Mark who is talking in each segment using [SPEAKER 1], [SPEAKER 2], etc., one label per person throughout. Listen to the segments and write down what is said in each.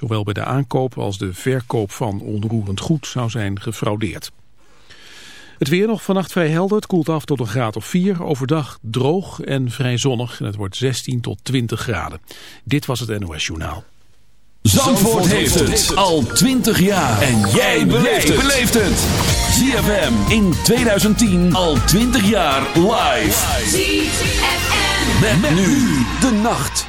[SPEAKER 1] Zowel bij de aankoop als de verkoop van onroerend goed zou zijn gefraudeerd. Het weer nog vannacht vrij helder. Het koelt af tot een graad of 4. Overdag droog en vrij zonnig. En het wordt 16 tot 20 graden. Dit was het NOS Journaal.
[SPEAKER 2] Zandvoort, heeft, het. al 20 jaar. En jij beleeft het. ZFM in 2010 al 20 jaar live. ZFM. Met, nu de nacht.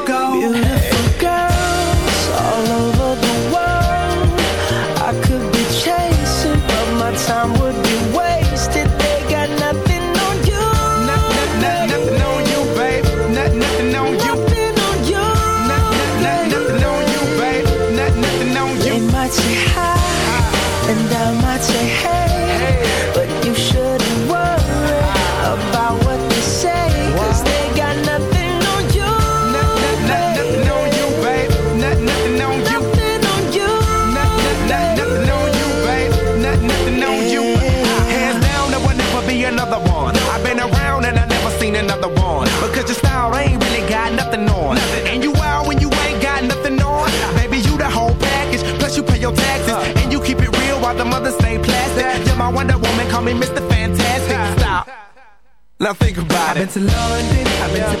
[SPEAKER 3] me Mr. Fantastic. Stop. Now think about it. I've been to London, I've been to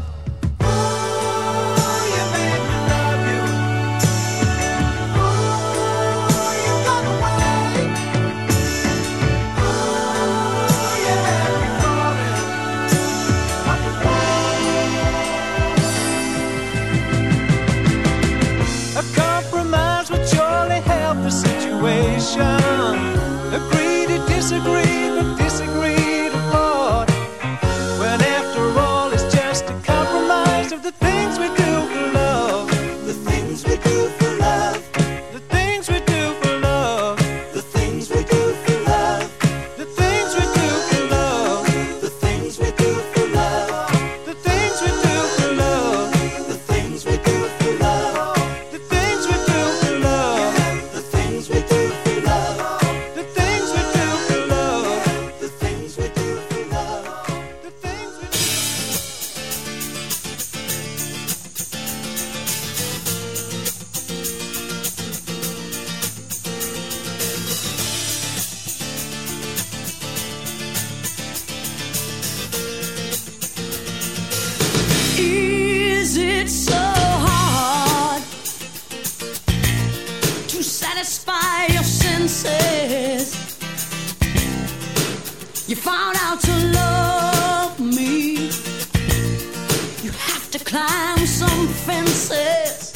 [SPEAKER 4] and
[SPEAKER 5] fences,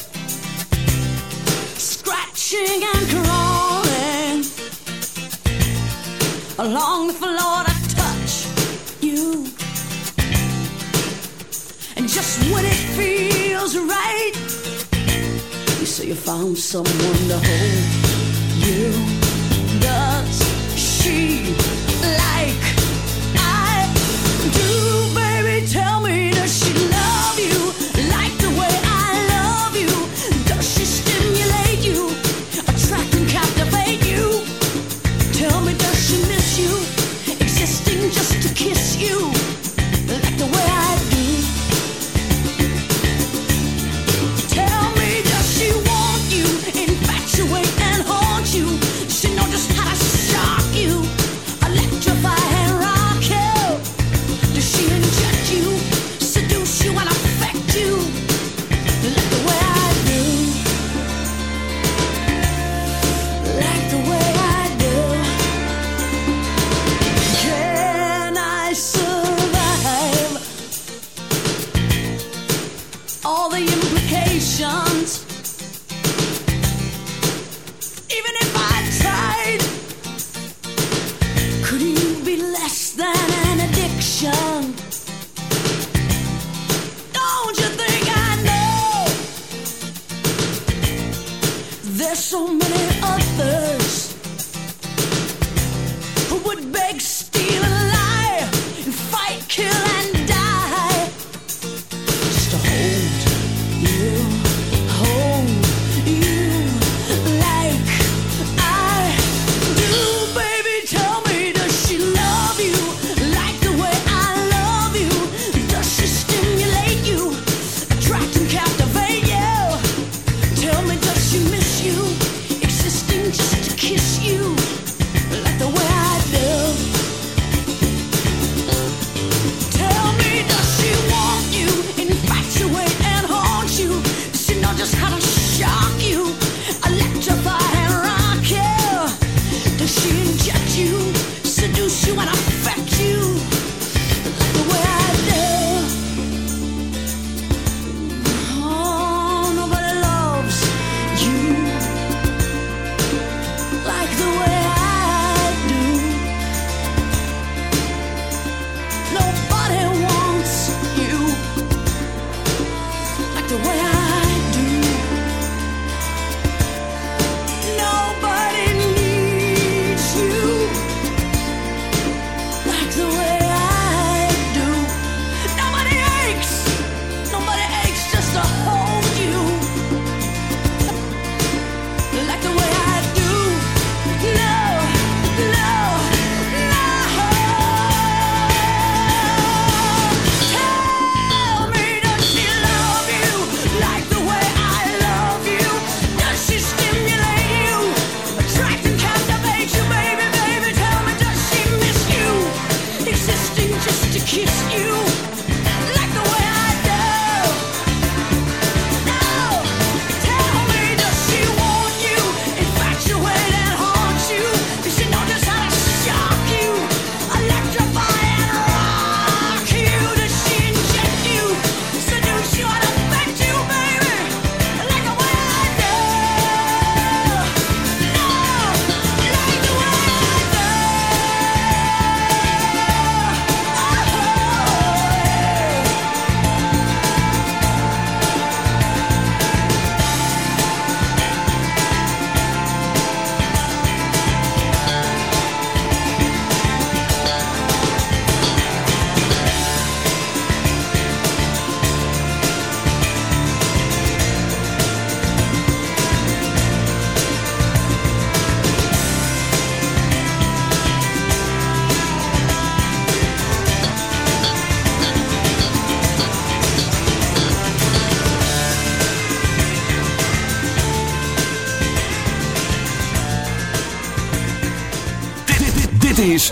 [SPEAKER 5] scratching and crawling along the floor touch you. And just when it feels right, you say you found someone to hold you. Does she?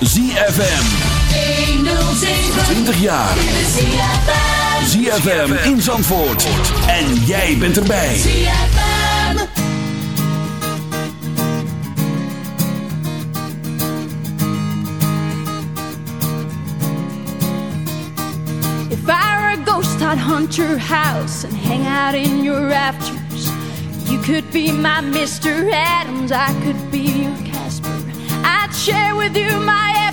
[SPEAKER 2] ZFM. 20 jaar. ZFM in Zandvoort. En jij bent erbij. ZFM.
[SPEAKER 6] If I were a ghost, I'd hunt your house and hang out in your rafters. You could be my Mr. Adams, I could be your I'd share with you my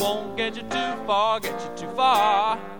[SPEAKER 4] won't get you too far, get you too far.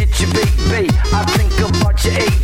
[SPEAKER 7] your
[SPEAKER 8] eight.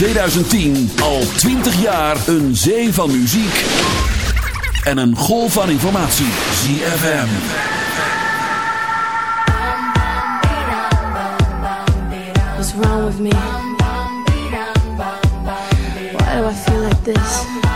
[SPEAKER 9] 2010 al 20 jaar een zee van muziek en een golf van informatie. ZFM.
[SPEAKER 6] What's wrong with me? Why do I feel like this?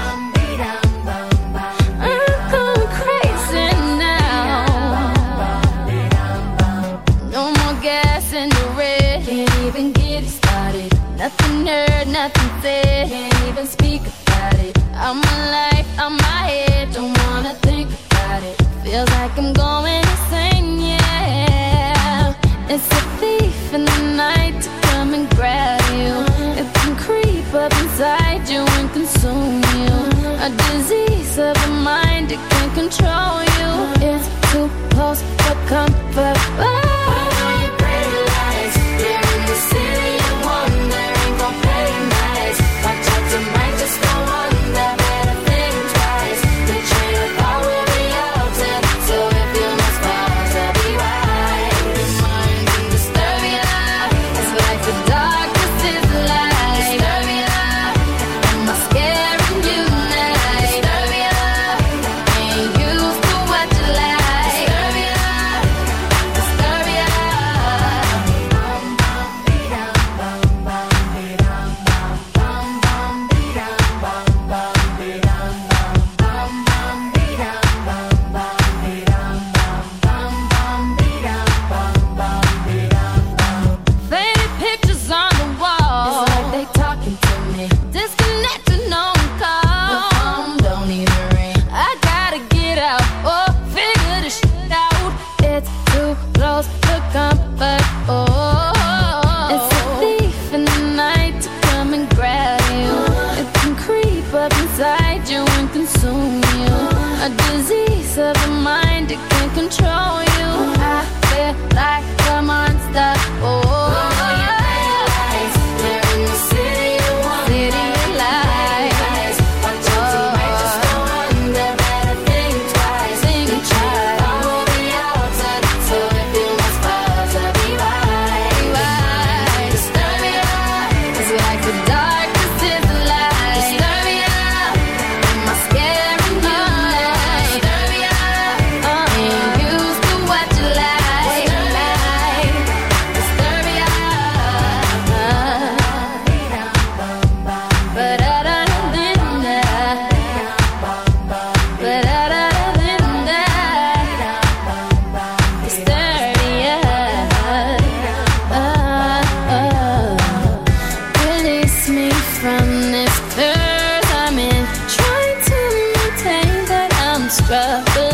[SPEAKER 10] Struggle. struggling.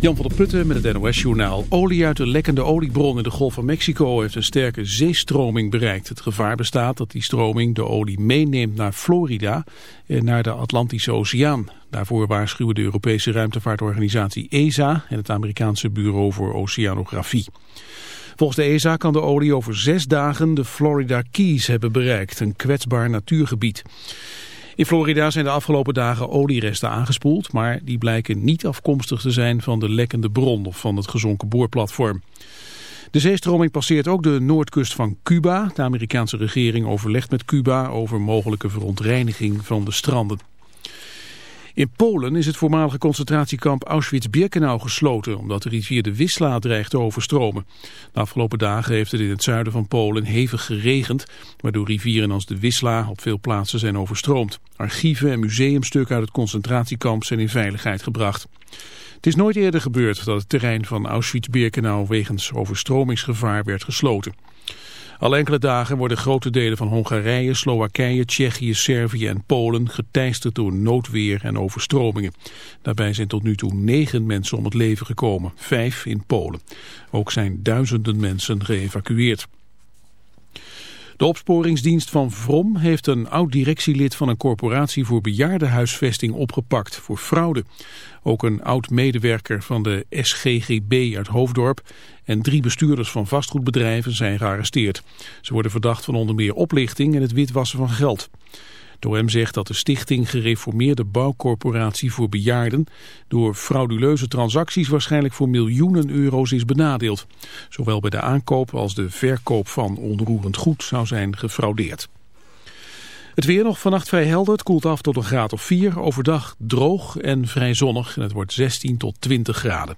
[SPEAKER 1] Jan van der Putten met het NOS-journaal. Olie uit de lekkende oliebron in de Golf van Mexico heeft een sterke zeestroming bereikt. Het gevaar bestaat dat die stroming de olie meeneemt naar Florida en naar de Atlantische Oceaan. Daarvoor waarschuwen de Europese ruimtevaartorganisatie ESA en het Amerikaanse Bureau voor Oceanografie. Volgens de ESA kan de olie over zes dagen de Florida Keys hebben bereikt, een kwetsbaar natuurgebied. In Florida zijn de afgelopen dagen olieresten aangespoeld, maar die blijken niet afkomstig te zijn van de lekkende bron of van het gezonken boorplatform. De zeestroming passeert ook de noordkust van Cuba. De Amerikaanse regering overlegt met Cuba over mogelijke verontreiniging van de stranden. In Polen is het voormalige concentratiekamp Auschwitz-Birkenau gesloten... omdat de rivier de Wisla dreigt te overstromen. De afgelopen dagen heeft het in het zuiden van Polen hevig geregend... waardoor rivieren als de Wisla op veel plaatsen zijn overstroomd. Archieven en museumstukken uit het concentratiekamp zijn in veiligheid gebracht. Het is nooit eerder gebeurd dat het terrein van Auschwitz-Birkenau... wegens overstromingsgevaar werd gesloten. Al enkele dagen worden grote delen van Hongarije, Slowakije, Tsjechië, Servië en Polen geteisterd door noodweer en overstromingen. Daarbij zijn tot nu toe negen mensen om het leven gekomen, vijf in Polen. Ook zijn duizenden mensen geëvacueerd. De opsporingsdienst van Vrom heeft een oud-directielid van een corporatie voor bejaardenhuisvesting opgepakt voor fraude. Ook een oud-medewerker van de SGGB uit Hoofddorp en drie bestuurders van vastgoedbedrijven zijn gearresteerd. Ze worden verdacht van onder meer oplichting en het witwassen van geld. Het OM zegt dat de stichting Gereformeerde Bouwcorporatie voor Bejaarden door frauduleuze transacties waarschijnlijk voor miljoenen euro's is benadeeld. Zowel bij de aankoop als de verkoop van onroerend goed zou zijn gefraudeerd. Het weer nog vannacht vrij helder. Het koelt af tot een graad of 4. Overdag droog en vrij zonnig. En het wordt 16 tot 20 graden.